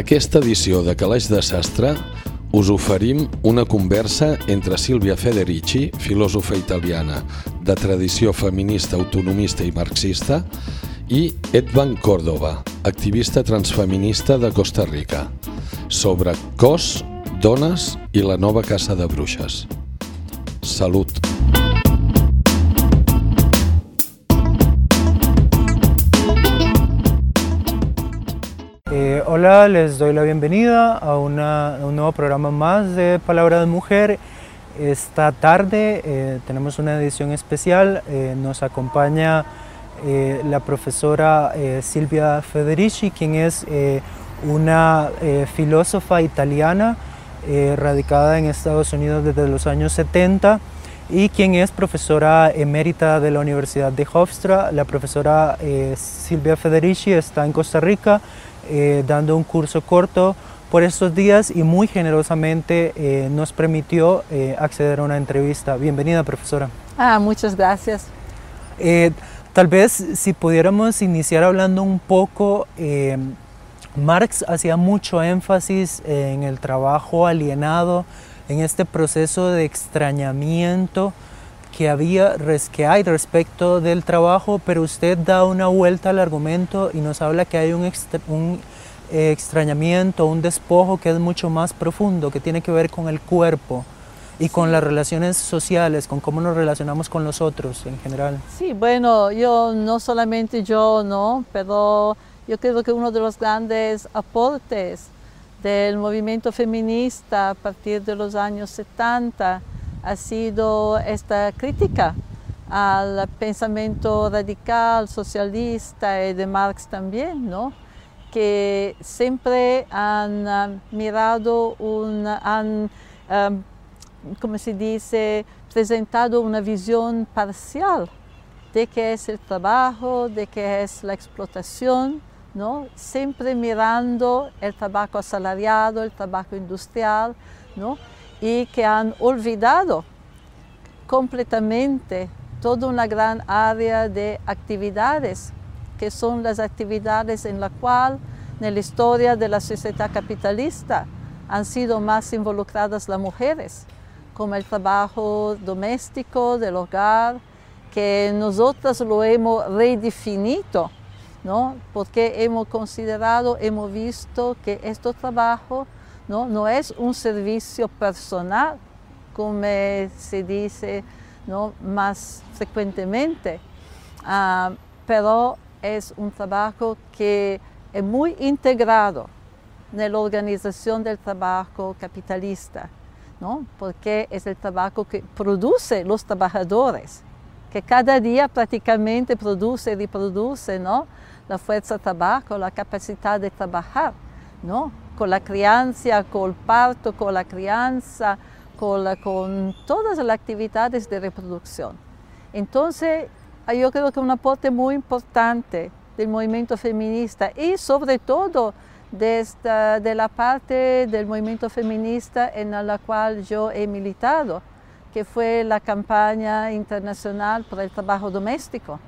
aquesta edició de Calaix de Sastre us oferim una conversa entre Sílvia Federici, filòsofa italiana de tradició feminista, autonomista i marxista, i Edvan Córdoba, activista transfeminista de Costa Rica, sobre cos, dones i la nova caça de bruixes. Salut! Eh, hola, les doy la bienvenida a, un nuevo programa más de Palabra de Mujer. Esta tarde eh, tenemos una edición especial. eh, nos acompaña eh, la profesora Silvia Federici, quien es una filósofa italiana radicada en Estados Unidos desde los años 70 y quien es profesora emérita de la Universidad de Hofstra. La profesora Silvia Federici está en Costa Rica eh, dando un curso corto por estos días y muy generosamente eh, nos permitió eh, acceder a una entrevista. Bienvenida, profesora. Ah, muchas gracias. Tal vez si pudiéramos iniciar hablando un poco, Marx hacía mucho énfasis en el trabajo alienado, en este proceso de extrañamiento que, había, que hay respecto del trabajo, pero usted da una vuelta al argumento y nos habla que hay un, extra- un eh, extrañamiento, un despojo que es mucho más profundo, que tiene que ver con el cuerpo y con las relaciones sociales, con cómo nos relacionamos con los otros en general. Sí, bueno, yo no solamente yo, ¿no? Pero yo creo que uno de los grandes aportes del movimiento feminista a partir de los años 70 ha sido esta crítica al pensamiento radical, socialista y de Marx también, ¿no? que siempre han ah, mirado, un, han, ah, como se dice, presentado una visión parcial de qué es el trabajo, de qué es la explotación, ¿no? siempre mirando el trabajo asalariado, el trabajo industrial, ¿no? Y que han olvidado completamente toda una gran área de actividades, que son las actividades en la cual en la historia de la sociedad capitalista han sido más involucradas las mujeres, como el trabajo doméstico del hogar, que nosotras lo hemos redefinido, ¿no? porque hemos considerado, hemos visto que este trabajo ¿no? no es un servicio personal, como se dice ¿no? más frecuentemente, ah, pero es un trabajo que es muy integrado en la organización del trabajo capitalista, ¿no? porque es el trabajo que produce los trabajadores, que cada día prácticamente produce y reproduce ¿no? la fuerza de trabajo, la capacidad de trabajar, ¿no? Con la crianza, con el parto, con la crianza, con, todas las actividades de reproducción. Entonces, yo creo que un aporte muy importante del movimiento feminista y sobre todo de la parte del movimiento feminista en la cual yo he militado, que fue la campaña internacional por el trabajo doméstico.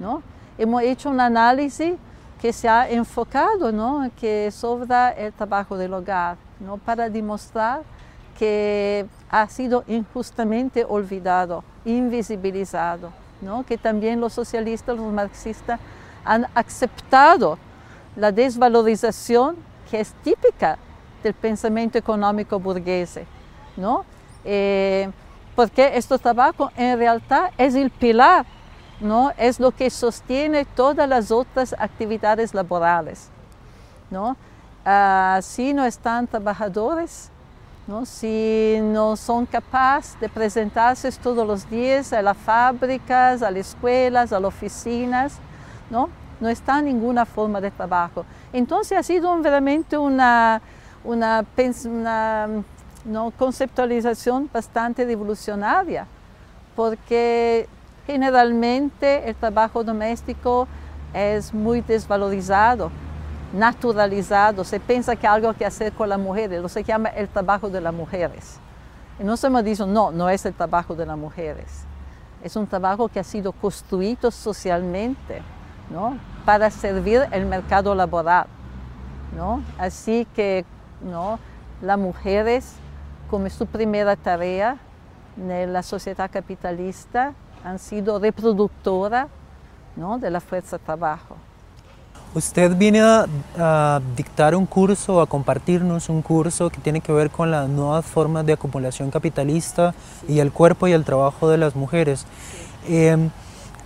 ¿no? Hemos hecho un análisis que se ha enfocado ¿no? que sobre el trabajo del hogar, ¿no? para demostrar que ha sido injustamente olvidado, invisibilizado, ¿no? que también los socialistas, los marxistas han aceptado la desvalorización que es típica del pensamiento económico burgués, ¿no? Eh, porque este trabajo en realidad es el pilar, ¿no? Es lo que sostiene todas las otras actividades laborales, ¿no? Ah, si no están trabajadores, ¿no? si no son capaces de presentarse todos los días a las fábricas, a las escuelas, a las oficinas, ¿no? no está ninguna forma de trabajo. Entonces ha sido realmente una, una, una, ¿no? conceptualización bastante revolucionaria, porque generalmente el trabajo doméstico es muy desvalorizado, naturalizado. Se piensa que algo que hacer con las mujeres, lo se llama el trabajo de las mujeres. Y no se me dice, no, no es el trabajo de las mujeres. Es un trabajo que ha sido construido socialmente ¿no? para servir el mercado laboral. ¿no? Así que ¿no? las mujeres, como su primera tarea en la sociedad capitalista, han sido reproductoras ¿no? de la fuerza de trabajo. Usted viene a, dictar un curso, a compartirnos un curso que tiene que ver con las nuevas formas de acumulación capitalista y el cuerpo y el trabajo de las mujeres. Em,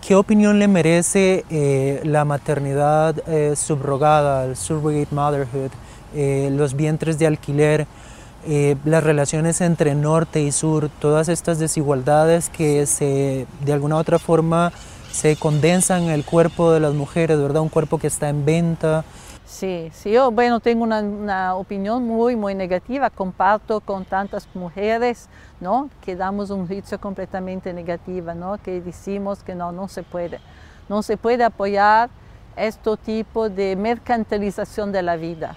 ¿Qué opinión le merece eh, la maternidad eh, subrogada, el surrogate motherhood, eh, los vientres de alquiler, las relaciones entre norte y sur, todas estas desigualdades que se, de alguna otra forma se condensan en el cuerpo de las mujeres, ¿verdad? Un cuerpo que está en venta. Sí, sí, yo bueno, tengo una, una, opinión muy, muy negativa, comparto con tantas mujeres, ¿no? Que damos un juicio completamente negativo, ¿no? Que decimos que no, no se puede. No se puede apoyar este tipo de mercantilización de la vida,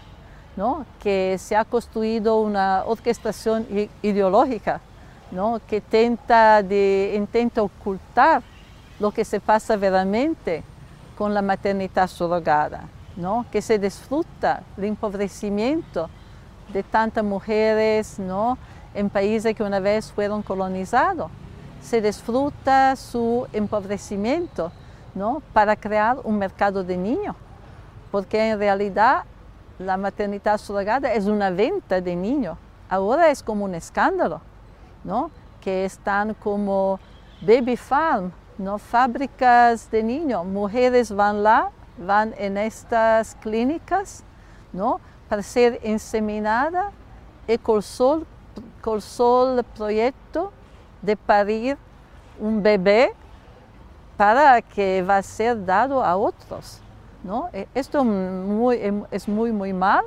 ¿no? Que se ha construido una orquestación ideológica, ¿no? Que intenta ocultar lo que se pasa verdaderamente con la maternidad surrogada. ¿no? que se disfruta el empobrecimiento de tantas mujeres ¿no? en países que una vez fueron colonizados. Se disfruta su empobrecimiento ¿no? para crear un mercado de niños, porque en realidad la maternidad surrogada es una venta de niños. Ahora es como un escándalo, ¿no? que están como baby farm, ¿no? fábricas de niños. Mujeres van lá van en estas clínicas ¿no? para ser inseminada y con el proyecto de parir un bebé para que va a ser dado a otros. E, esto muy, em, es muy, muy mal,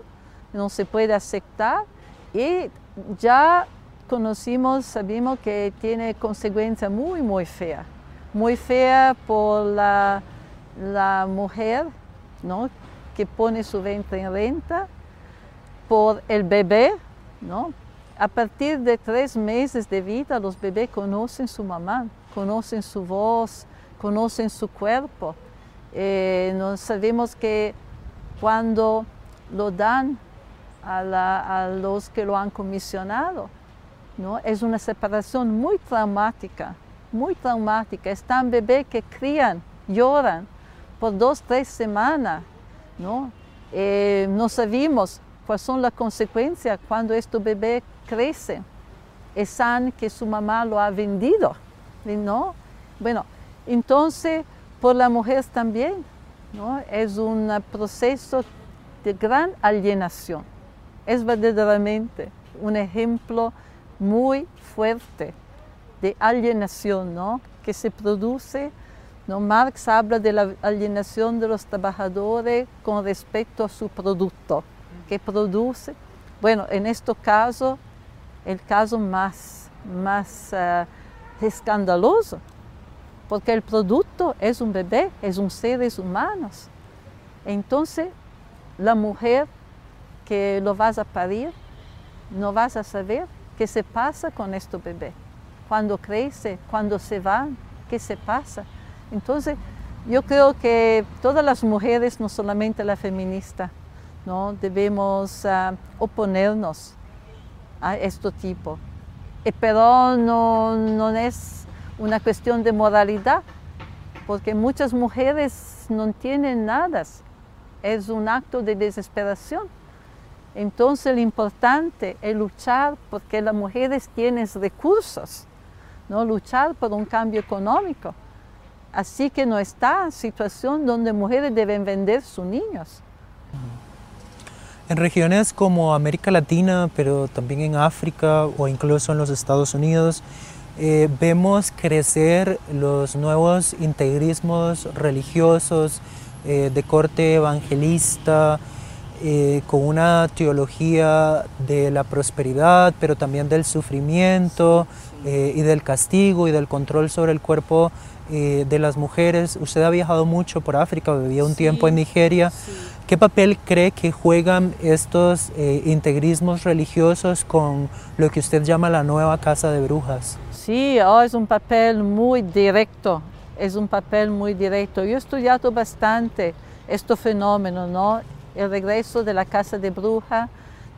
no se puede aceptar y ya conocimos, sabemos que tiene consecuencias muy, muy feas. Muy fea por la la mujer ¿no? que pone su ventre en renta por el bebé. ¿no? A partir de tres meses de vida los bebés conocen su mamá, conocen su voz, conocen su cuerpo. Eh, nos sabemos que cuando lo dan a, los que lo han comisionado, ¿no? es una separación muy traumática, muy traumática. Están bebés que crían, lloran, por dos, tres semanas, ¿no? Eh, no sabemos cuáles son las consecuencias cuando este bebé crece. Es que su mamá lo ha vendido, ¿no? Bueno, entonces por la mujer también, ¿no? Es un proceso de gran alienación. Es verdaderamente un ejemplo muy fuerte de alienación, ¿no? Que se produce Marx habla de la alienación de los trabajadores con respecto a su producto, que produce, bueno, en este caso, el caso más, más uh, escandaloso, porque el producto es un bebé, es un seres humanos. Entonces, la mujer que lo vas a parir, no vas a saber qué se pasa con este bebé. Cuando crece, cuando se va, qué se pasa. Entonces, yo creo que todas las mujeres, no solamente la feminista, ¿no? debemos uh, oponernos a este tipo. Eh, pero no, no es una cuestión de moralidad, porque muchas mujeres no tienen nada. Es un acto de desesperación. Entonces lo importante es luchar porque las mujeres tienen recursos, ¿no? luchar por un cambio económico. Así que no está situación donde mujeres deben vender sus niños. En regiones como América Latina, pero también en África o incluso en los Estados Unidos, eh, vemos crecer los nuevos integrismos religiosos eh, de corte evangelista, eh, con una teología de la prosperidad, pero también del sufrimiento y del castigo y del control sobre el cuerpo eh, de las mujeres. Usted ha viajado mucho por África, vivía un tiempo en Nigeria. ¿Qué papel cree que juegan estos eh, integrismos religiosos con lo que usted llama la nueva casa de brujas? Sí, oh, es un papel muy directo, es un papel muy directo. Yo he estudiado bastante este fenómeno, ¿no? el regreso de la casa de bruja,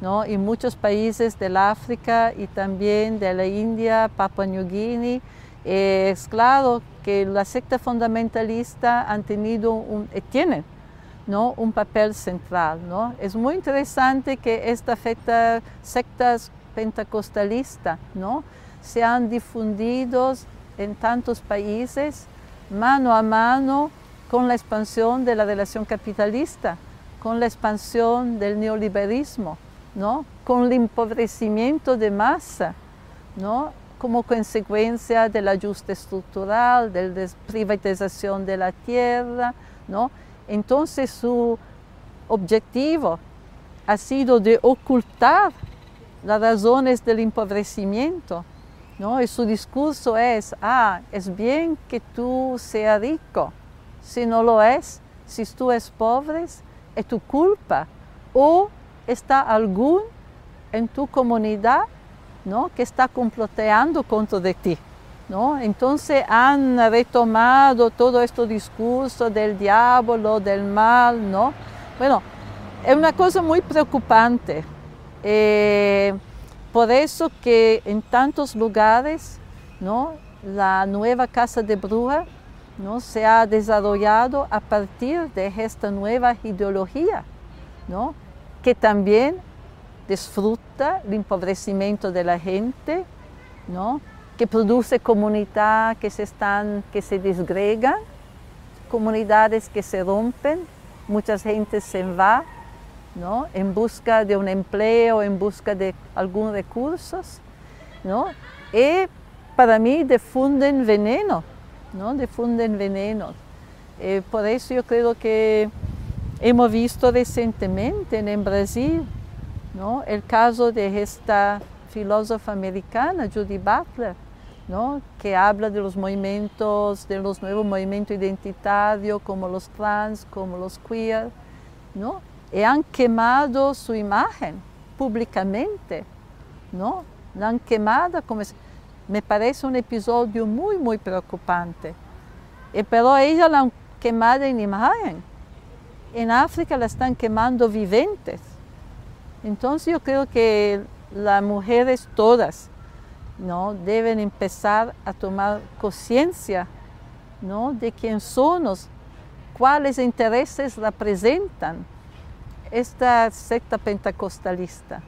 ¿no? En muchos países del África y también de la India, Papua New Guinea, es claro que la secta fundamentalista han tenido un, eh, tienen ¿no? un papel central. ¿no? Es muy interesante que esta secta, sectas pentecostalista ¿no? se han difundido en tantos países mano a mano con la expansión de la relación capitalista, con la expansión del neoliberalismo, ¿no? con el empobrecimiento de masa, ¿no? como consecuencia del ajuste estructural, de la privatización de la tierra. ¿no? Entonces su objetivo ha sido de ocultar las razones del empobrecimiento. ¿no? Y su discurso es, ah, es bien que tú seas rico. Si no lo es, si tú eres pobre, es tu culpa. O está algún en tu comunidad ¿no? que está comploteando contra ti. ¿No? Entonces han retomado todo este discurso del diablo, del mal. ¿no? Bueno, es una cosa muy preocupante. Eh, por eso que en tantos lugares ¿no? la nueva casa de bruja ¿no? se ha desarrollado a partir de esta nueva ideología, ¿no? que también disfruta el empobrecimiento de la gente, ¿no? Que produce comunidades que se, están, que se desgregan, comunidades que se rompen, mucha gente se va ¿no? en busca de un empleo, en busca de algunos recursos. ¿no? Y para mí difunden veneno, ¿no? difunden veneno. Eh, por eso yo creo que hemos visto recientemente en Brasil ¿no? el caso de esta filósofa americana, Judy Butler, ¿no? que habla de los movimientos, de los nuevos movimientos identitarios como los trans, como los queer, ¿no? y han quemado su imagen públicamente, ¿no? La han quemado como... Me parece un episodio muy, muy preocupante. Y, pero ella la han quemado en imagen. En África la están quemando viventes. Entonces yo creo que las mujeres todas ¿no? deben empezar a tomar conciencia ¿no? de quién somos, cuáles intereses representan esta secta pentecostalista,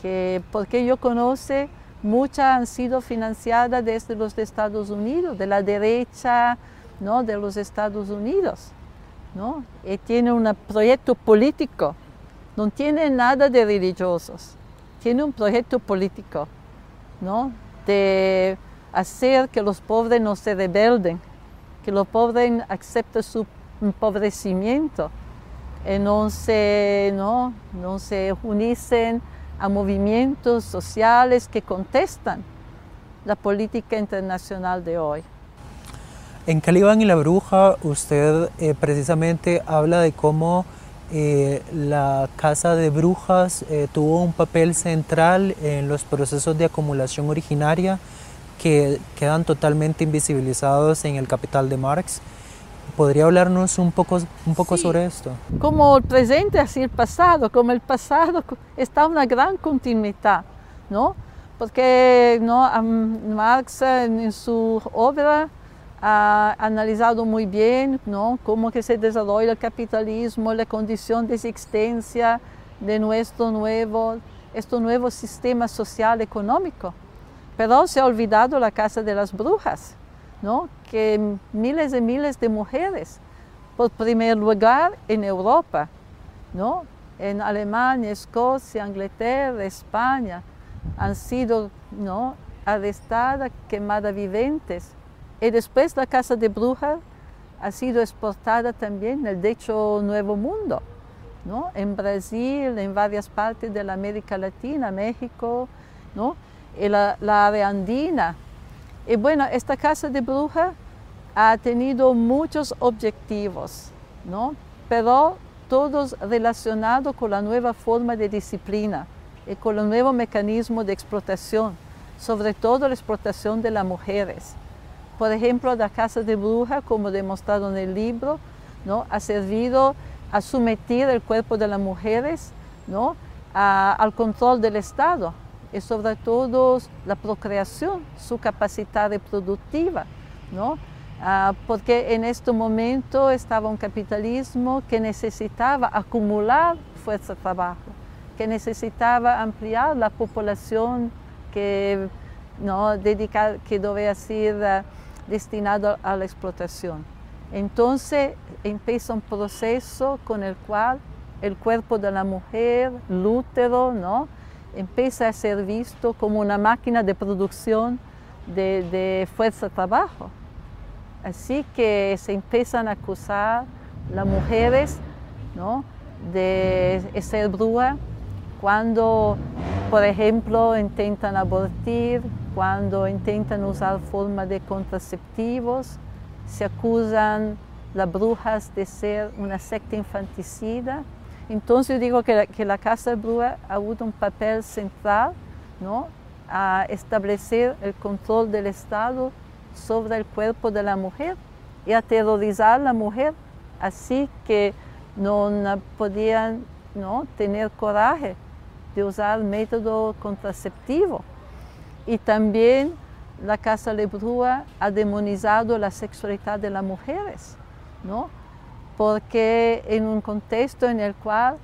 que porque yo conozco, muchas han sido financiadas desde los Estados Unidos, de la derecha ¿no? de los Estados Unidos. ¿no? Y tiene un proyecto político, no tiene nada de religiosos, tiene un proyecto político ¿no? de hacer que los pobres no se rebelden, que los pobres acepten su empobrecimiento y no se, no, no se unicen a movimientos sociales que contestan la política internacional de hoy. En Calibán y la Bruja usted eh, precisamente habla de cómo eh, la Casa de Brujas eh, tuvo un papel central en los procesos de acumulación originaria que quedan totalmente invisibilizados en el Capital de Marx. ¿Podría hablarnos un poco, un poco sobre esto? Como el presente, así el pasado, como el pasado está una gran continuidad, ¿no? Porque ¿no? Marx en su obra ha analizado muy bien ¿no? cómo que se desarrolla el capitalismo, la condición de existencia de nuestro nuevo, este nuevo sistema social económico. Pero se ha olvidado la casa de las brujas, ¿no? que miles y miles de mujeres, por primer lugar en Europa, ¿no? en Alemania, Escocia, Inglaterra, España, han sido ¿no? arrestadas, quemadas viventes. Y después la casa de brujas ha sido exportada también en el dicho Nuevo Mundo, ¿no? en Brasil, en varias partes de la América Latina, México, ¿no? y la, la área andina. Y bueno, esta casa de brujas ha tenido muchos objetivos, ¿no? pero todos relacionados con la nueva forma de disciplina y con el nuevo mecanismo de explotación, sobre todo la explotación de las mujeres. Por ejemplo, la casa de bruja, como demostrado en el libro, ¿no? ha servido a someter el cuerpo de las mujeres ¿no? al control del Estado y sobre todo la procreación, su capacidad reproductiva. ¿no? Ah, porque en este momento estaba un capitalismo que necesitaba acumular fuerza de trabajo, que necesitaba ampliar la población que, ¿no? Dedicar, que debía ser destinada a la explotación. Entonces empieza un proceso con el cual el cuerpo de la mujer, el útero, ¿no? empieza a ser visto como una máquina de producción de, fuerza de trabajo. Así que se empiezan a acusar las mujeres ¿no? de ser brujas cuando, por ejemplo, intentan abortar, cuando intentan usar formas de contraceptivos, se acusan las brujas de ser una secta infanticida. Entonces yo digo que la, Casa Bruja ha tenido un papel central ¿no? a establecer el control del Estado sobre el cuerpo de la mujer y aterrorizar a la mujer, así que no podían ¿no? tener coraje de usar método contraceptivo. Y también la Casa Lebrúa ha demonizado la sexualidad de las mujeres, ¿no? porque en un contexto en el cual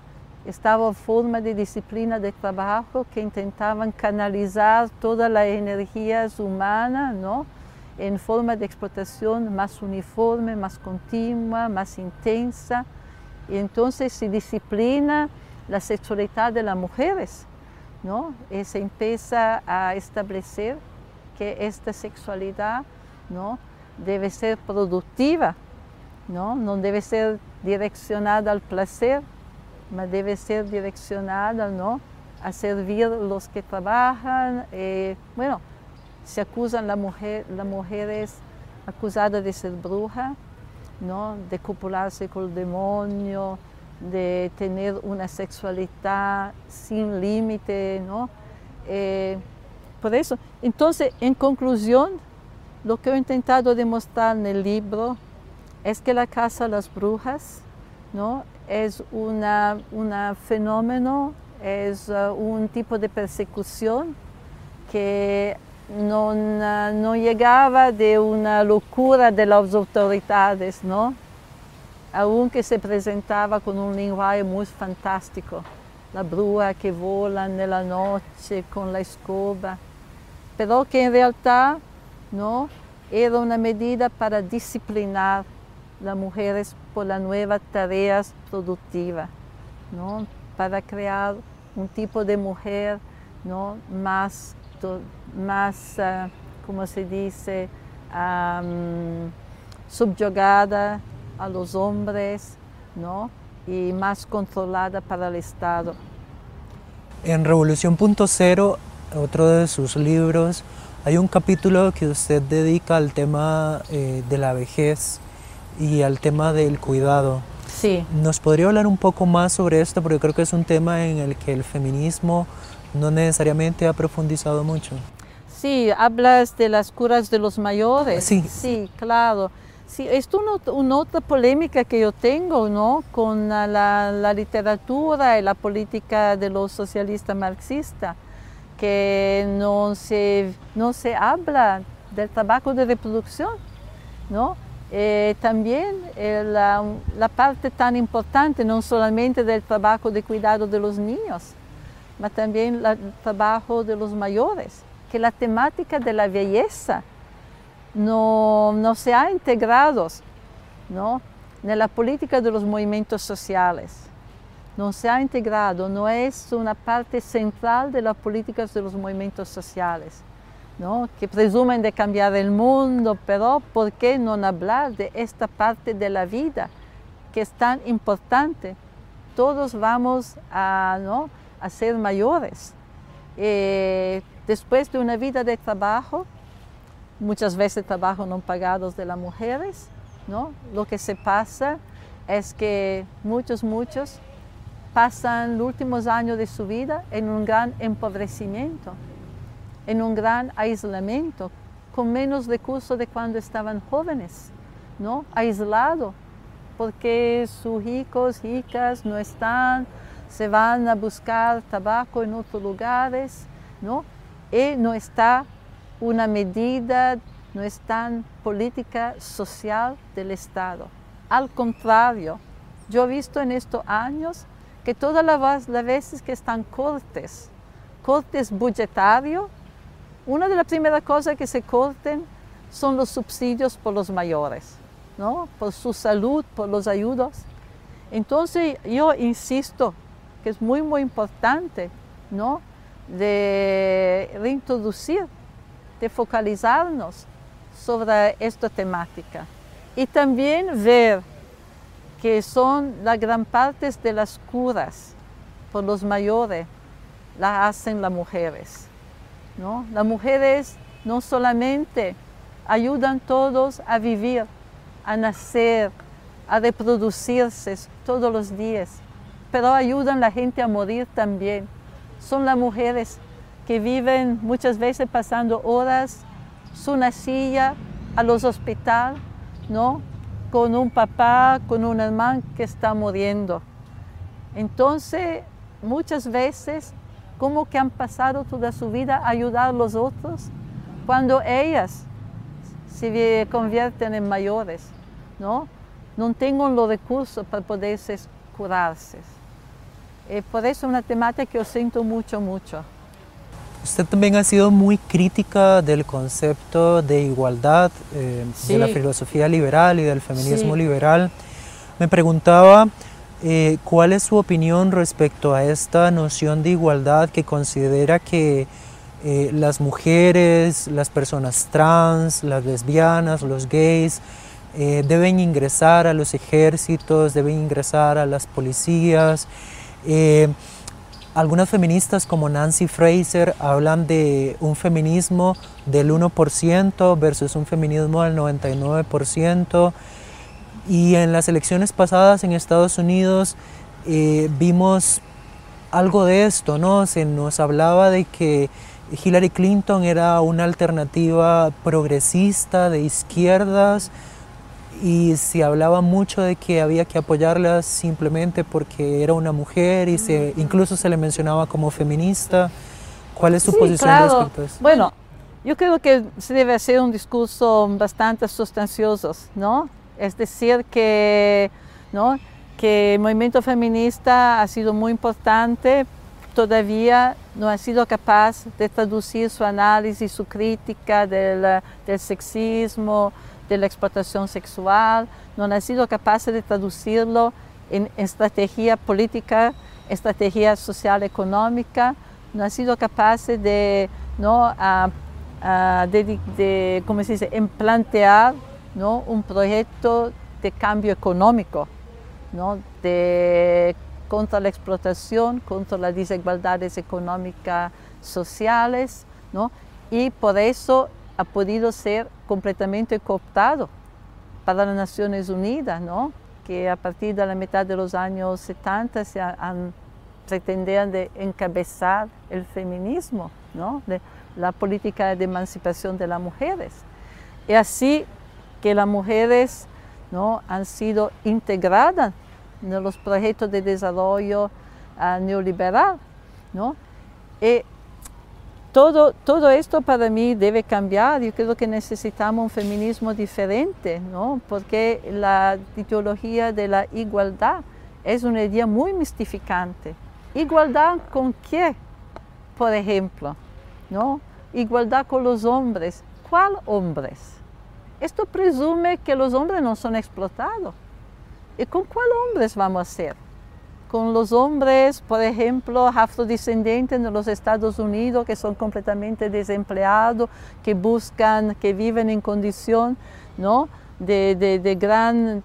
estaba forma de disciplina de trabajo que intentaban canalizar todas las energías humanas ¿no? en forma de explotación más uniforme, más continua, más intensa. Y entonces se disciplina la sexualidad de las mujeres, ¿no? Y se empieza a establecer que esta sexualidad, ¿no? Debe ser productiva, ¿no? No debe ser direccionada al placer, pero debe ser direccionada, ¿no? A servir los que trabajan. Eh, bueno, se acusan las mujer, la mujeres acusadas de ser bruja, ¿no? De copularse con el demonio, de tener una sexualidad sin límite, ¿no? Eh, por eso, entonces, en conclusión, lo que he intentado demostrar en el libro es que la Casa de las Brujas ¿no? es un fenómeno, es uh, un tipo de persecución que no, no, llegaba de una locura de las autoridades, ¿no? Aunque se presentaba con un lenguaje muy fantástico, la bruja que vola en la noche con la escoba, pero que en realidad no era una medida para disciplinar las mujeres por las nuevas tareas productivas, ¿no? para crear un tipo de mujer ¿no? más, más uh, como se dice, um, subyugada a los hombres ¿no? y más controlada para el Estado. En Revolución.0, otro de sus libros, hay un capítulo que usted dedica al tema eh, de la vejez y al tema del cuidado. Sí. ¿Nos podría hablar un poco más sobre esto? Porque creo que es un tema en el que el feminismo no necesariamente ha profundizado mucho. Sí, hablas de las curas de los mayores. Sí. Sí, claro. Sí, es una, otra polémica que yo tengo ¿no? con la, literatura y la política de los socialistas marxistas, que no se, no se habla del trabajo de reproducción. ¿no? Eh, también eh, la, parte tan importante, no solamente del trabajo de cuidado de los niños, sino también el trabajo de los mayores, que la temática de la belleza no, no se ha integrado ¿no? en la política de los movimientos sociales. No se ha integrado, no es una parte central de las políticas de los movimientos sociales, ¿no? que presumen de cambiar el mundo, pero ¿por qué no hablar de esta parte de la vida que es tan importante? Todos vamos a, ¿no? a ser mayores. Eh, después de una vida de trabajo, muchas veces trabajo no pagados de las mujeres, ¿no? Lo que se pasa es que muchos, muchos pasan los últimos años de su vida en un gran empobrecimiento, en un gran aislamiento, con menos recursos de cuando estaban jóvenes, ¿no? Aislado, porque sus hijos, hijas no están, se van a buscar tabaco en otros lugares, ¿no? Y no está una medida, no está política social del Estado. Al contrario, yo he visto en estos años que todas las, veces que están cortes, cortes budgetarios, una de las primeras cosas que se corten son los subsidios por los mayores, ¿no? por su salud, por los ayudos. Entonces yo insisto que es muy, muy importante ¿no? reintroducir, de focalizarnos sobre esta temática y también ver que son la gran parte de las curas por los mayores, las hacen las mujeres. ¿no? Las mujeres no solamente ayudan todos a vivir, a nacer, a reproducirse todos los días, pero ayudan a la gente a morir también. Son las mujeres que viven muchas veces pasando horas su una silla a los hospitales, ¿no? Con un papá, con un hermano que está muriendo. Entonces, muchas veces, como que han pasado toda su vida a ayudar a los otros, cuando ellas se convierten en mayores, ¿no? No tienen los recursos para poderse curarse. Eh, por eso es una temática que yo siento mucho, mucho. Usted también ha sido muy crítica del concepto de igualdad, eh, de la filosofía liberal y del feminismo liberal. Me preguntaba eh, cuál es su opinión respecto a esta noción de igualdad que considera que eh, las mujeres, las personas trans, las lesbianas, los gays, deben ingresar a los ejércitos, deben ingresar a las policías. Algunas feministas como Nancy Fraser hablan de un feminismo del 1% versus un feminismo del 99%. Y en las elecciones pasadas en Estados Unidos eh, vimos algo de esto, ¿no? Se nos hablaba de que Hillary Clinton era una alternativa progresista de izquierdas, y se hablaba mucho de que había que apoyarla simplemente porque era una mujer y se, incluso se le mencionaba como feminista. ¿Cuál es su posición respecto a eso? Bueno, yo creo que se debe hacer un discurso bastante sustancioso, ¿no? Es decir, que, ¿no? que el movimiento feminista ha sido muy importante, todavía no ha sido capaz de traducir su análisis, su crítica del, del sexismo, de la explotación sexual, no han sido capaces de traducirlo en estrategia política, estrategia social económica, no han sido capaces de, ¿no? de, ¿cómo se dice? En plantear ¿no? un proyecto de cambio económico, ¿no? de, contra la explotación, contra las desigualdades económicas sociales, ¿no? y por eso ha podido ser completamente cooptado para las Naciones Unidas, ¿no? que a partir de la mitad de los años 70 se han, pretendían de encabezar el feminismo, ¿no? de la política de emancipación de las mujeres. Y así que las mujeres ¿no? han sido integradas en los proyectos de desarrollo uh, neoliberal. ¿no? Y todo, todo esto para mí debe cambiar. Yo creo que necesitamos un feminismo diferente, ¿no? porque la ideología de la igualdad es una idea muy mistificante. ¿Igualdad con qué? Por ejemplo, ¿no? Igualdad con los hombres. ¿Cuál hombres? Esto presume que los hombres no son explotados. ¿Y con cuál hombres vamos a ser? Con los hombres, por ejemplo, afrodescendientes en los Estados Unidos que son completamente desempleados, que buscan, que viven en condición ¿no? de, de, de gran,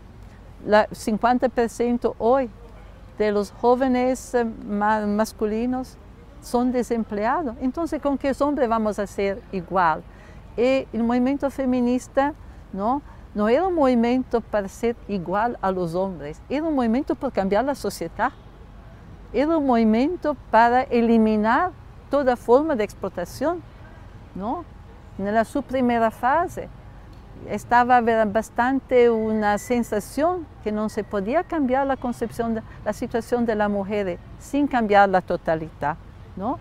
la 50% hoy de los jóvenes eh, masculinos son desempleados. Entonces, ¿con qué hombres vamos a ser igual? Y el movimiento feminista, ¿no? No era un movimiento para ser igual a los hombres, era un movimiento para cambiar la sociedad. Era un movimiento para eliminar toda forma de explotación, ¿no? En la su primera fase, estaba bastante una sensación que no se podía cambiar la concepción, la situación de la mujer sin cambiar la totalidad, ¿no?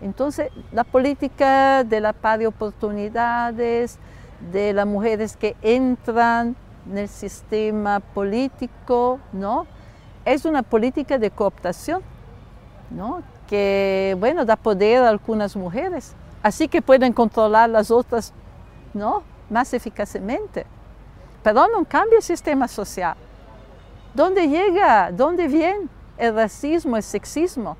Entonces, la política de la par de oportunidades, de las mujeres que entran en el sistema político, ¿no? Es una política de cooptación, ¿no? Que, bueno, da poder a algunas mujeres, así que pueden controlar las otras, ¿no? Más eficazmente. Pero no cambia el sistema social. ¿Dónde llega? ¿Dónde viene el racismo, el sexismo?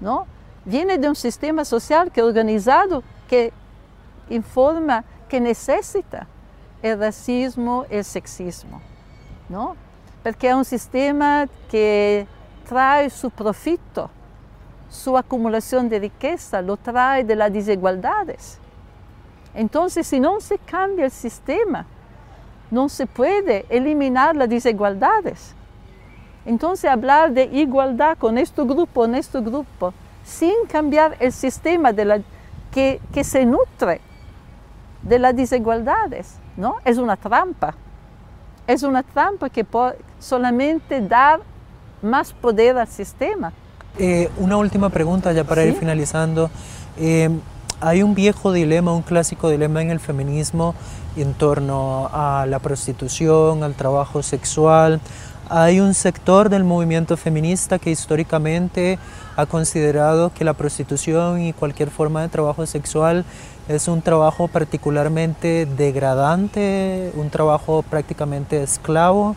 ¿No? Viene de un sistema social que organizado, que informa, que necesita el racismo, el sexismo, ¿no? Porque es un sistema que trae su profito, su acumulación de riqueza, lo trae de las desigualdades. Entonces, si no se cambia el sistema, no se puede eliminar las desigualdades. Entonces, hablar de igualdad con este grupo, en este grupo, sin cambiar el sistema de la, que, que se nutre de las desigualdades, ¿no? Es una trampa. Es una trampa que puede solamente dar más poder al sistema. Eh, una última pregunta ya para ir finalizando. Eh, hay un viejo dilema, un clásico dilema en el feminismo en torno a la prostitución, al trabajo sexual. Hay un sector del movimiento feminista que históricamente ha considerado que la prostitución y cualquier forma de trabajo sexual es un trabajo particularmente degradante, un trabajo prácticamente esclavo.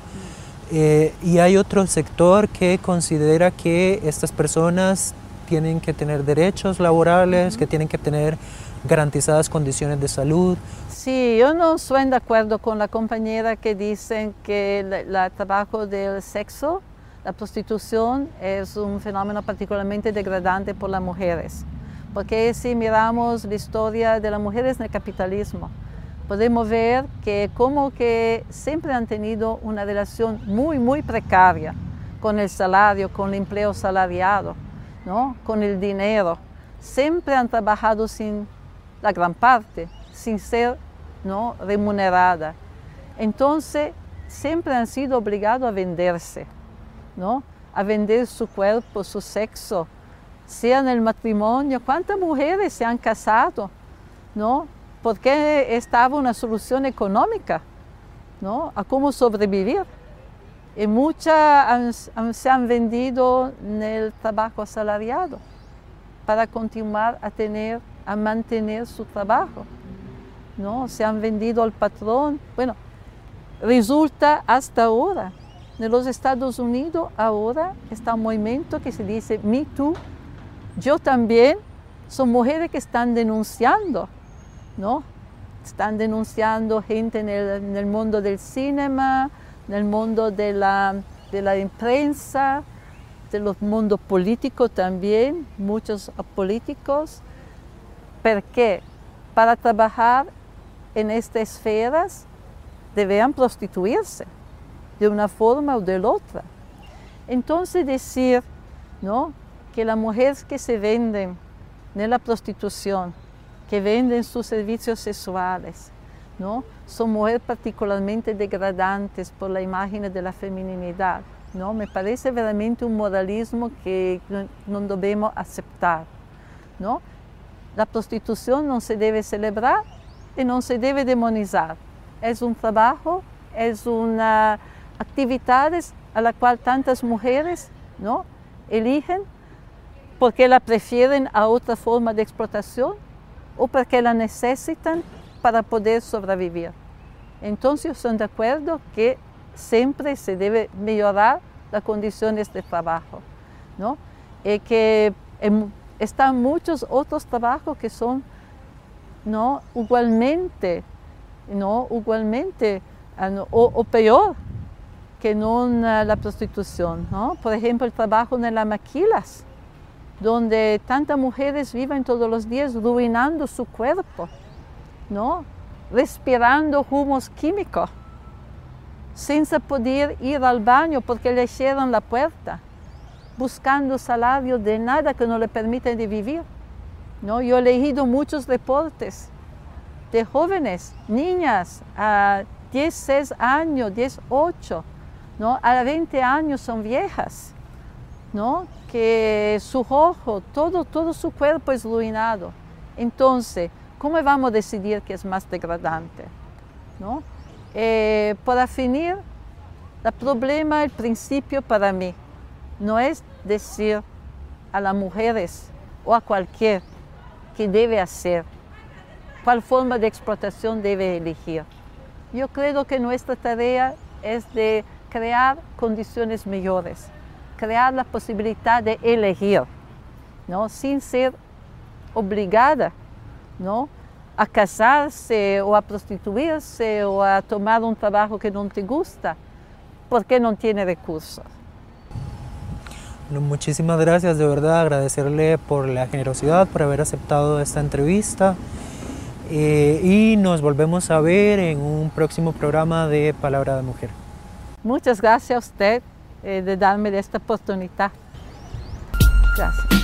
Eh, y hay otro sector que considera que estas personas tienen que tener derechos laborales, que tienen que tener garantizadas condiciones de salud. Sí, yo no estoy de acuerdo con la compañera que dicen que el trabajo del sexo, la prostitución, es un fenómeno particularmente degradante por las mujeres. Porque si miramos la historia de las mujeres en el capitalismo, podemos ver que como que siempre han tenido una relación muy, muy precaria con el salario, con el empleo salariado. ¿no? con el dinero. Siempre han trabajado sin la gran parte, sin ser ¿no? remunerada. Entonces, siempre han sido obligados a venderse, ¿no? a vender su cuerpo, su sexo, sea en el matrimonio. ¿Cuántas mujeres se han casado? ¿no? Porque estaba una solución económica ¿no? a cómo sobrevivir y muchas se han vendido en el trabajo asalariado para continuar a tener, a mantener su trabajo. ¿No? Se han vendido al patrón. Bueno, resulta hasta ahora, en los Estados Unidos ahora está un movimiento que se dice Me Too. Yo también, son mujeres que están denunciando, ¿no? Están denunciando gente en el, en mundo del cinema, el mundo de la, de la prensa, de los mundos también, muchos políticos. ¿Por qué? Para trabajar en estas esferas deben prostituirse de una forma o de otra. Entonces decir ¿no? que las mujeres que se venden en la prostitución, que venden sus servicios sexuales, ¿no? son mujeres particularmente degradantes por la imagen de la feminidad. ¿no? Me parece realmente un moralismo que no, debemos aceptar. ¿no? La prostitución no se debe celebrar y no se debe demonizar. Es un trabajo, es una actividad a la cual tantas mujeres ¿no? eligen porque la prefieren a otra forma de explotación o porque la necesitan para poder sobrevivir. Entonces, estoy de acuerdo que siempre se debe mejorar las condiciones de trabajo, ¿no? Y que están muchos otros trabajos que son, ¿no? Igualmente, ¿no? Igualmente, ah, o, peor que no la prostitución, ¿no? Por ejemplo, el trabajo en las maquilas, donde tantas mujeres viven todos los días ruinando su cuerpo, ¿no? respirando humos químicos, sin poder ir al baño porque le cierran la puerta, buscando salario de nada que no le permita de vivir. ¿No? Yo he leído muchos reportes de jóvenes, niñas a 16 años, 18, ¿no? a 20 años son viejas, ¿no? que su ojo, todo, todo su cuerpo es ruinado. Entonces, ¿cómo vamos a decidir que es más degradante? ¿no? Eh, para finir, el problema, el principio para mí, no es decir a las mujeres o a cualquier debe hacer, cuál forma de explotación debe elegir. Yo creo que nuestra tarea es de crear condiciones mejores, crear la posibilidad de elegir, ¿no? sin ser obligada ¿no? a casarse o a prostituirse o a tomar un trabajo que no te gusta, porque no tiene recursos. Muchísimas gracias, de verdad, agradecerle por la generosidad, por haber aceptado esta entrevista. Eh, y nos volvemos a ver en un próximo programa de Palabra de Mujer. Muchas gracias a usted eh, de darme esta oportunidad. Gracias.